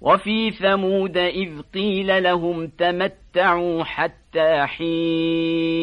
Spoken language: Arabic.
وفي ثمود إذ قيل لهم تمتعوا حتى حين